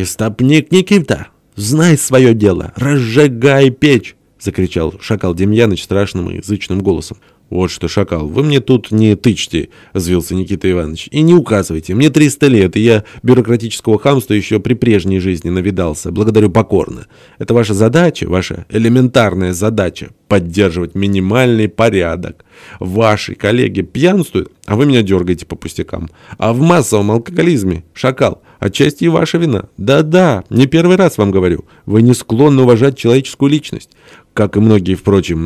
«Истопник Никита, знай свое дело, разжигай печь!» — закричал шакал Демьяныч страшным и язычным голосом. «Вот что, шакал, вы мне тут не тычьте», — взвился Никита Иванович, — «и не указывайте. Мне 300 лет, и я бюрократического хамства еще при прежней жизни навидался. Благодарю покорно. Это ваша задача, ваша элементарная задача — поддерживать минимальный порядок. Ваши коллеги пьянствуют, а вы меня дергаете по пустякам. А в массовом алкоголизме, шакал, отчасти и ваша вина. Да-да, не первый раз вам говорю. Вы не склонны уважать человеческую личность. Как и многие, впрочем,